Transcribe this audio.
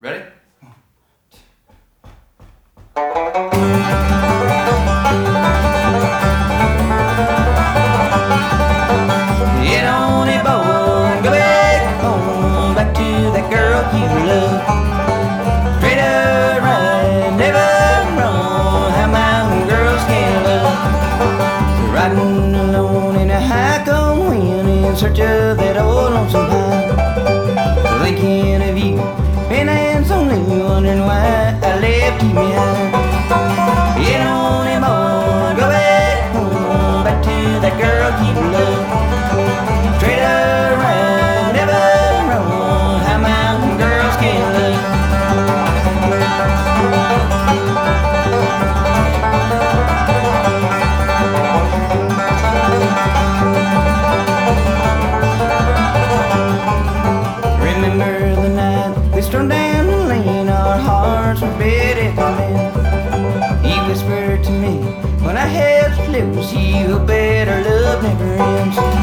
Ready? Get on it, boy, go back home, back to that girl you love. Right, never wrong, mountain girls can love. Riding alone in a high wind in search of that old 面。Men. He whispered to me when I held you close, you better love never ends.